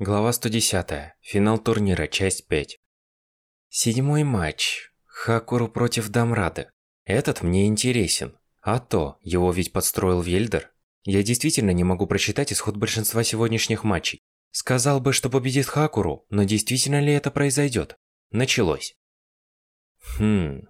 Глава 110. Финал турнира, часть 5. Седьмой матч. Хакуру против Дамрады. Этот мне интересен. А то, его ведь подстроил Вельдер. Я действительно не могу прочитать исход большинства сегодняшних матчей. Сказал бы, что победит Хакуру, но действительно ли это произойдет? Началось. Хм.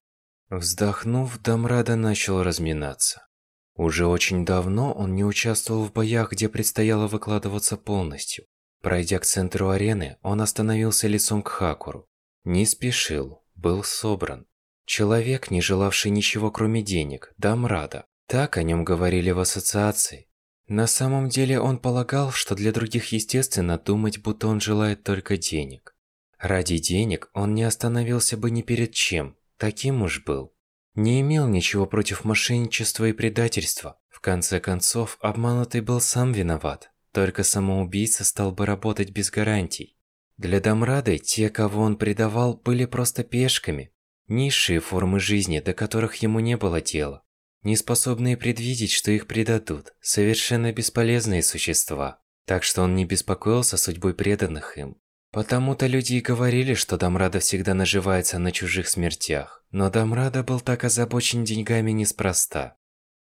Вздохнув, Дамрада начал разминаться. Уже очень давно он не участвовал в боях, где предстояло выкладываться полностью. Пройдя к центру арены, он остановился лицом к Хакуру. Не спешил, был собран. Человек, не желавший ничего кроме денег, Дамрада. Так о нем говорили в ассоциации. На самом деле он полагал, что для других естественно думать, будто он желает только денег. Ради денег он не остановился бы ни перед чем, таким уж был. Не имел ничего против мошенничества и предательства. В конце концов, обманутый был сам виноват. Только самоубийца стал бы работать без гарантий. Для Дамрады те, кого он предавал, были просто пешками. Низшие формы жизни, до которых ему не было дела. Неспособные предвидеть, что их предадут. Совершенно бесполезные существа. Так что он не беспокоился судьбой преданных им. Потому-то люди и говорили, что Дамрада всегда наживается на чужих смертях. Но Дамрада был так озабочен деньгами неспроста.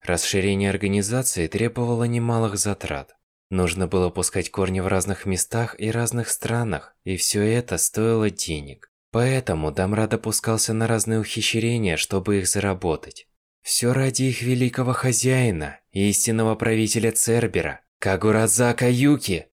Расширение организации требовало немалых затрат. Нужно было пускать корни в разных местах и разных странах, и все это стоило денег. Поэтому Дамрад опускался на разные ухищрения, чтобы их заработать. Все ради их великого хозяина, истинного правителя Цербера, Кагуразака Юки.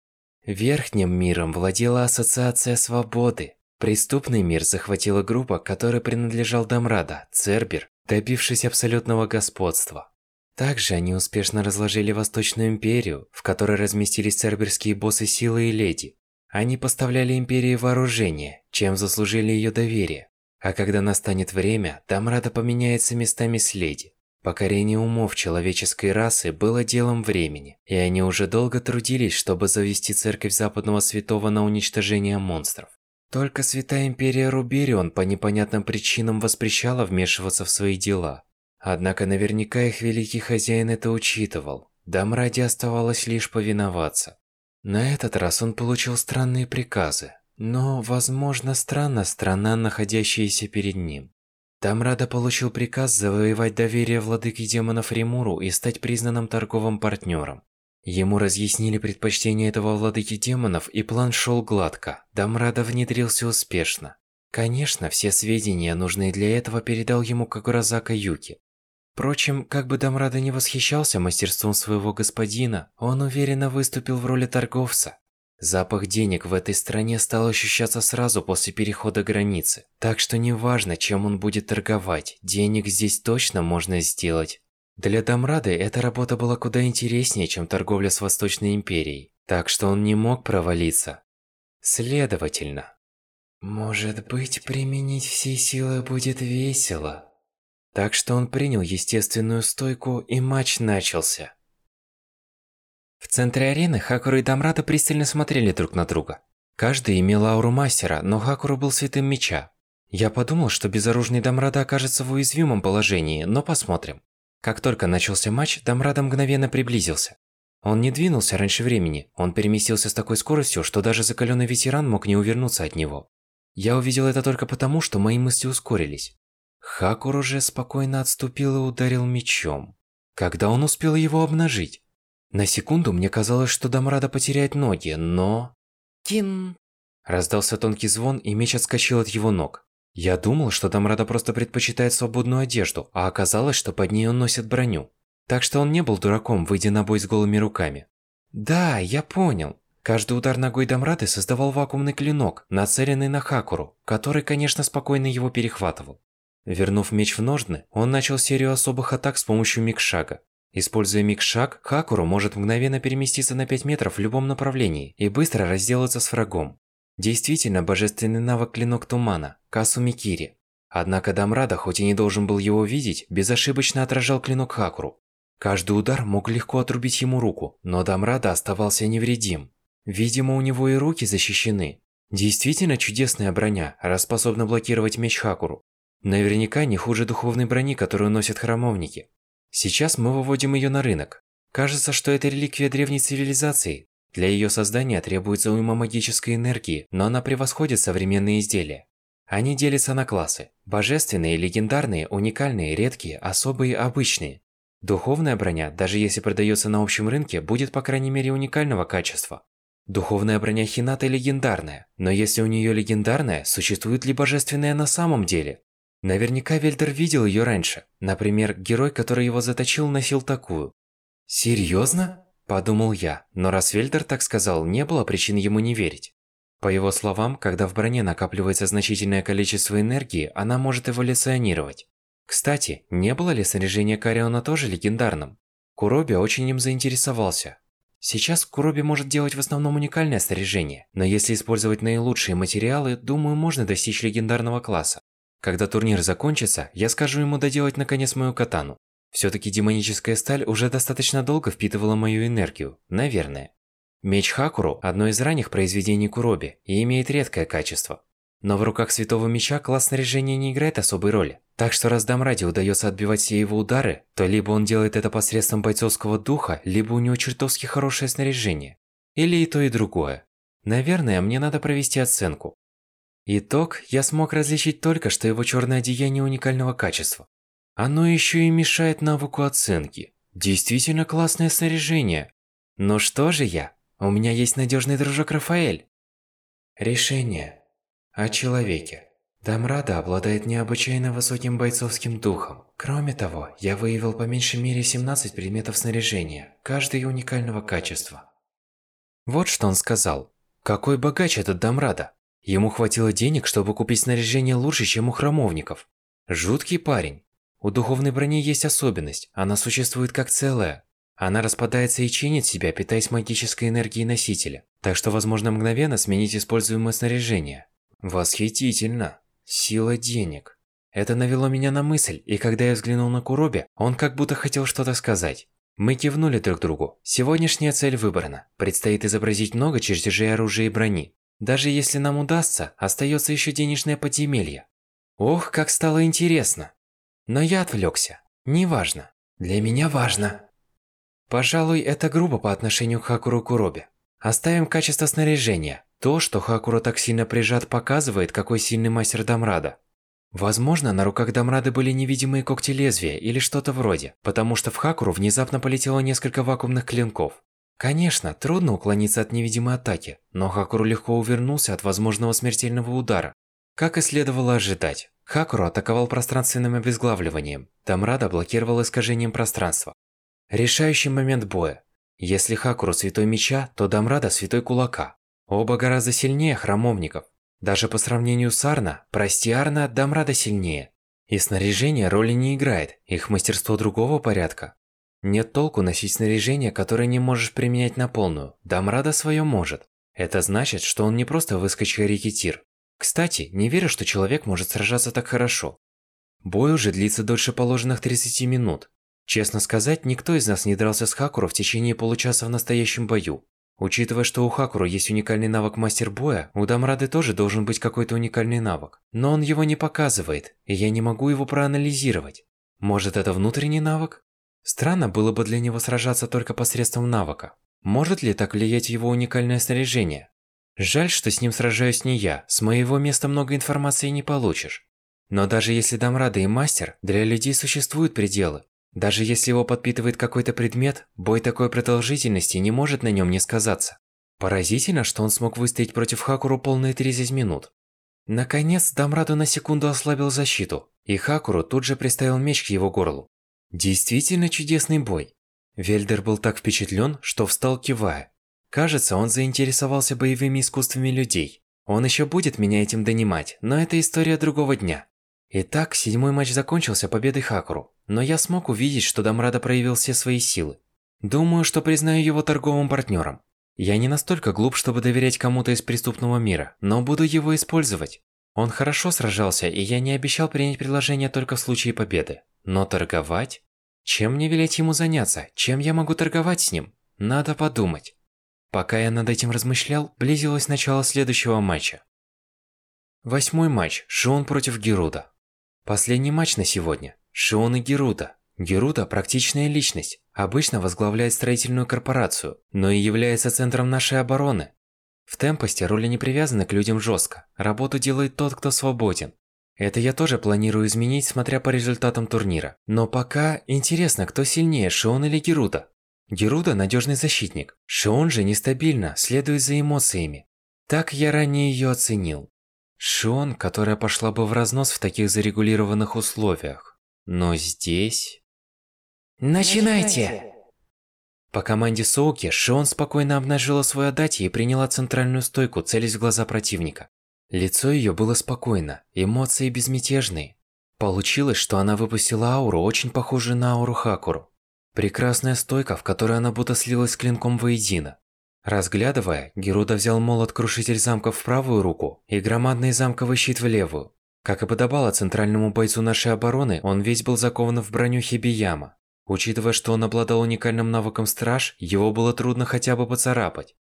Верхним миром владела Ассоциация Свободы. Преступный мир захватила группа, которой принадлежал Дамрада, Цербер, добившись абсолютного господства. Также они успешно разложили Восточную Империю, в которой разместились церберские боссы силы и леди. Они поставляли Империи вооружение, чем заслужили ее доверие. А когда настанет время, Дамрада поменяется местами с леди. Покорение умов человеческой расы было делом времени, и они уже долго трудились, чтобы завести церковь Западного Святого на уничтожение монстров. Только Святая Империя Руберион по непонятным причинам воспрещала вмешиваться в свои дела, Однако наверняка их великий хозяин это учитывал. Дамраде оставалось лишь повиноваться. На этот раз он получил странные приказы, но, возможно, странно страна, находящаяся перед ним. Дамрада получил приказ завоевать доверие владыки демонов Римуру и стать признанным торговым партнером. Ему разъяснили предпочтение этого владыки демонов, и план шел гладко. Дамрада внедрился успешно. Конечно, все сведения, нужные для этого, передал ему Кагуразака Юки. Впрочем, как бы Дамрада не восхищался мастерством своего господина, он уверенно выступил в роли торговца. Запах денег в этой стране стал ощущаться сразу после перехода границы. Так что неважно, чем он будет торговать, денег здесь точно можно сделать. Для Дамрады эта работа была куда интереснее, чем торговля с Восточной Империей. Так что он не мог провалиться. Следовательно. Может быть, применить все силы будет весело. Так что он принял естественную стойку, и матч начался. В центре арены Хакуру и Дамрата пристально смотрели друг на друга. Каждый имел ауру мастера, но Хакуру был святым меча. Я подумал, что безоружный Дамрада окажется в уязвимом положении, но посмотрим. Как только начался матч, Дамрада мгновенно приблизился. Он не двинулся раньше времени, он переместился с такой скоростью, что даже закаленный ветеран мог не увернуться от него. Я увидел это только потому, что мои мысли ускорились. Хакур уже спокойно отступил и ударил мечом. Когда он успел его обнажить? На секунду мне казалось, что Дамрада потеряет ноги, но... Кин! Раздался тонкий звон, и меч отскочил от его ног. Я думал, что Дамрада просто предпочитает свободную одежду, а оказалось, что под ней он носит броню. Так что он не был дураком, выйдя на бой с голыми руками. Да, я понял. Каждый удар ногой Дамрады создавал вакуумный клинок, нацеленный на Хакуру, который, конечно, спокойно его перехватывал. Вернув меч в ножны, он начал серию особых атак с помощью микшага. Используя микшаг, Хакуру может мгновенно переместиться на 5 метров в любом направлении и быстро разделаться с врагом. Действительно божественный навык Клинок Тумана, Касу Микири. Однако Дамрада, хоть и не должен был его видеть, безошибочно отражал клинок Хакуру. Каждый удар мог легко отрубить ему руку, но Дамрада оставался невредим. Видимо, у него и руки защищены. Действительно чудесная броня, раз способна блокировать меч Хакуру. Наверняка не хуже духовной брони, которую носят храмовники. Сейчас мы выводим ее на рынок. Кажется, что это реликвия древней цивилизации. Для ее создания требуется уйма магической энергии, но она превосходит современные изделия. Они делятся на классы. Божественные, легендарные, уникальные, редкие, особые, обычные. Духовная броня, даже если продается на общем рынке, будет по крайней мере уникального качества. Духовная броня Хината легендарная, но если у нее легендарная, существует ли божественная на самом деле? Наверняка Вельдер видел ее раньше. Например, герой, который его заточил, носил такую. Серьезно? Подумал я, но раз Вельдер так сказал, не было причин ему не верить. По его словам, когда в броне накапливается значительное количество энергии, она может эволюционировать. Кстати, не было ли снаряжение Кариона тоже легендарным? Куроби очень им заинтересовался. Сейчас Куроби может делать в основном уникальное снаряжение, но если использовать наилучшие материалы, думаю, можно достичь легендарного класса. Когда турнир закончится, я скажу ему доделать наконец мою катану. Всё-таки демоническая сталь уже достаточно долго впитывала мою энергию, наверное. Меч Хакуру – одно из ранних произведений Куроби и имеет редкое качество. Но в руках Святого Меча класс снаряжения не играет особой роли. Так что раз Дамради удается отбивать все его удары, то либо он делает это посредством бойцовского духа, либо у него чертовски хорошее снаряжение. Или и то, и другое. Наверное, мне надо провести оценку. Итог, я смог различить только, что его черное одеяние уникального качества. Оно еще и мешает навыку оценки. Действительно классное снаряжение. Но что же я? У меня есть надежный дружок Рафаэль. Решение. О человеке. Дамрада обладает необычайно высоким бойцовским духом. Кроме того, я выявил по меньшей мере 17 предметов снаряжения, каждый уникального качества. Вот что он сказал. Какой богач этот Дамрада. Ему хватило денег, чтобы купить снаряжение лучше, чем у храмовников. Жуткий парень. У духовной брони есть особенность, она существует как целая. Она распадается и чинит себя, питаясь магической энергией носителя. Так что возможно мгновенно сменить используемое снаряжение. Восхитительно. Сила денег. Это навело меня на мысль, и когда я взглянул на Куроби, он как будто хотел что-то сказать. Мы кивнули друг другу. Сегодняшняя цель выбрана. Предстоит изобразить много чертежей оружия и брони. Даже если нам удастся, остается еще денежное подземелье. Ох, как стало интересно. Но я отвлекся. Неважно. Для меня важно. Пожалуй, это грубо по отношению к Хакуру Куроби. Оставим качество снаряжения. То, что Хакура так сильно прижат, показывает, какой сильный мастер Дамрада. Возможно, на руках Дамрады были невидимые когти лезвия или что-то вроде, потому что в Хакуру внезапно полетело несколько вакуумных клинков. Конечно, трудно уклониться от невидимой атаки, но Хакуру легко увернулся от возможного смертельного удара. Как и следовало ожидать, Хакуру атаковал пространственным обезглавливанием. Тамрада блокировал искажением пространства. Решающий момент боя. Если Хакуру святой меча, то Дамрада святой кулака. Оба гораздо сильнее храмовников. Даже по сравнению с Арна, прости Арна, Дамрада сильнее. И снаряжение роли не играет, их мастерство другого порядка. Нет толку носить снаряжение, которое не можешь применять на полную. Дамрада свое может. Это значит, что он не просто выскочка-рекетир, кстати, не верю, что человек может сражаться так хорошо. Бой уже длится дольше положенных 30 минут. Честно сказать, никто из нас не дрался с Хакуру в течение получаса в настоящем бою. Учитывая, что у Хакуру есть уникальный навык мастер боя, у Дамрады тоже должен быть какой-то уникальный навык. Но он его не показывает, и я не могу его проанализировать. Может это внутренний навык? Странно было бы для него сражаться только посредством навыка. Может ли так влиять его уникальное снаряжение? Жаль, что с ним сражаюсь не я, с моего места много информации не получишь. Но даже если Дамрада и Мастер, для людей существуют пределы. Даже если его подпитывает какой-то предмет, бой такой продолжительности не может на нем не сказаться. Поразительно, что он смог выстоять против Хакуру полные 30 минут. Наконец, Дамраду на секунду ослабил защиту, и Хакуру тут же приставил меч к его горлу. Действительно чудесный бой. Вельдер был так впечатлен, что встал кивая. Кажется, он заинтересовался боевыми искусствами людей. Он еще будет меня этим донимать, но это история другого дня. Итак, седьмой матч закончился победой Хакуру, но я смог увидеть, что Дамрада проявил все свои силы. Думаю, что признаю его торговым партнером. Я не настолько глуп, чтобы доверять кому-то из преступного мира, но буду его использовать. Он хорошо сражался, и я не обещал принять предложение только в случае победы. Но торговать? Чем мне велеть ему заняться? Чем я могу торговать с ним? Надо подумать. Пока я над этим размышлял, близилось начало следующего матча. Восьмой матч. Шион против Геруда. Последний матч на сегодня. Шион и Геруда. Герута – практичная личность, обычно возглавляет строительную корпорацию, но и является центром нашей обороны. В темпосте роли не привязаны к людям жестко, работу делает тот, кто свободен. Это я тоже планирую изменить, смотря по результатам турнира. Но пока интересно, кто сильнее, Шион или Геруда. Геруда – надежный защитник, Шион же нестабильно, следует за эмоциями. Так я ранее ее оценил. Шион, которая пошла бы в разнос в таких зарегулированных условиях. Но здесь... Начинайте! По команде Соуки, Шион спокойно обнажила свою дати и приняла центральную стойку, целясь в глаза противника. Лицо ее было спокойно, эмоции безмятежные. Получилось, что она выпустила ауру, очень похожую на ауру Хакуру. Прекрасная стойка, в которой она будто слилась с клинком воедино. Разглядывая, Геруда взял молот-крушитель замков в правую руку и громадный замковый щит в левую. Как и подобало центральному бойцу нашей обороны, он весь был закован в броню Хибияма. Учитывая, что он обладал уникальным навыком страж, его было трудно хотя бы поцарапать.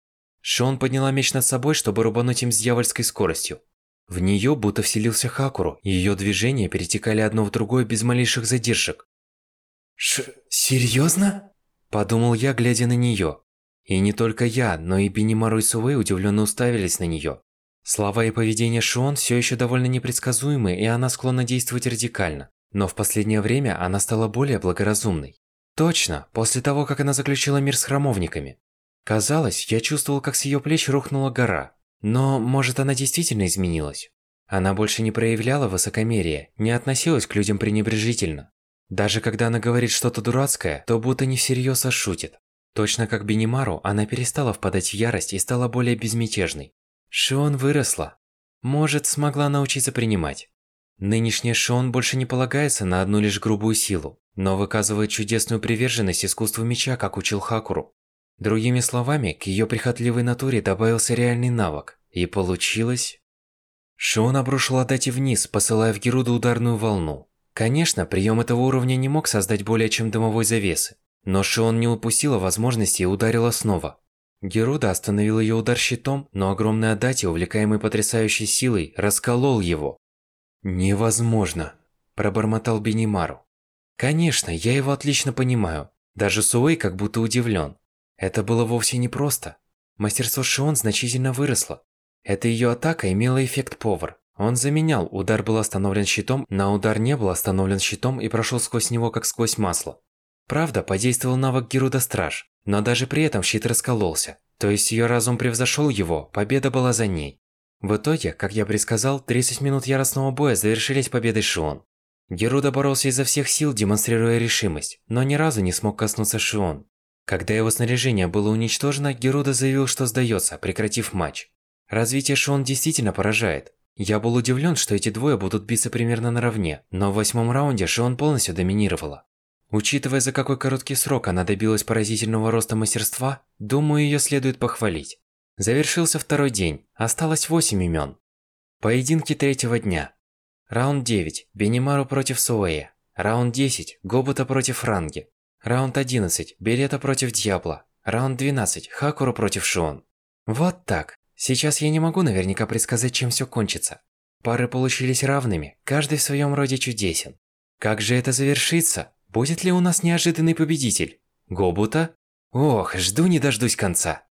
Шон подняла меч над собой, чтобы рубануть им с дьявольской скоростью. В нее будто вселился Хакуру, и ее движения перетекали одно в другое без малейших задержек. Ш... серьезно? Подумал я, глядя на нее. И не только я, но и Бенимару и Сувей удивленно уставились на нее. Слова и поведение Шон все еще довольно непредсказуемы, и она склонна действовать радикально. Но в последнее время она стала более благоразумной. Точно, после того, как она заключила мир с храмовниками. Казалось, я чувствовал, как с ее плеч рухнула гора. Но, может, она действительно изменилась. Она больше не проявляла высокомерия, не относилась к людям пренебрежительно. Даже когда она говорит что-то дурацкое, то будто не всерьез, а шутит. Точно как Бенимару, она перестала впадать в ярость и стала более безмятежной. Шион выросла. Может, смогла научиться принимать. Нынешняя Шион больше не полагается на одну лишь грубую силу, но выказывает чудесную приверженность искусству меча, как учил Хакуру. Другими словами, к ее прихотливой натуре добавился реальный навык, и получилось... Шион обрушил Адати вниз, посылая в Геруду ударную волну. Конечно, прием этого уровня не мог создать более чем дымовой завесы, но Шион не упустила возможности и ударила снова. Геруда остановил ее удар щитом, но огромный Адати, увлекаемый потрясающей силой, расколол его. «Невозможно», – пробормотал Бенимару. «Конечно, я его отлично понимаю. Даже Суэй как будто удивлен. Это было вовсе не просто. Мастерство Шион значительно выросло. Эта ее атака имела эффект повар. Он заменял, удар был остановлен щитом, на удар не был остановлен щитом и прошел сквозь него как сквозь масло. Правда, подействовал навык Геруда Страж, но даже при этом щит раскололся. То есть ее разум превзошел его, победа была за ней. В итоге, как я предсказал, 30 минут яростного боя завершились победой Шион. Геруда боролся изо всех сил, демонстрируя решимость, но ни разу не смог коснуться Шион. Когда его снаряжение было уничтожено, Геруда заявил, что сдается, прекратив матч. Развитие Шион действительно поражает. Я был удивлен, что эти двое будут биться примерно наравне, но в восьмом раунде Шион полностью доминировала. Учитывая, за какой короткий срок она добилась поразительного роста мастерства, думаю, ее следует похвалить. Завершился второй день, осталось 8 имен. Поединки третьего дня. Раунд 9. Бенимару против Суэя. Раунд 10. Гобута против Ранги. Раунд 11. Берета против Дьябла. Раунд 12. Хакуру против Шон. Вот так. Сейчас я не могу наверняка предсказать, чем все кончится. Пары получились равными, каждый в своем роде чудесен. Как же это завершится? Будет ли у нас неожиданный победитель? Гобута? Ох, жду не дождусь конца.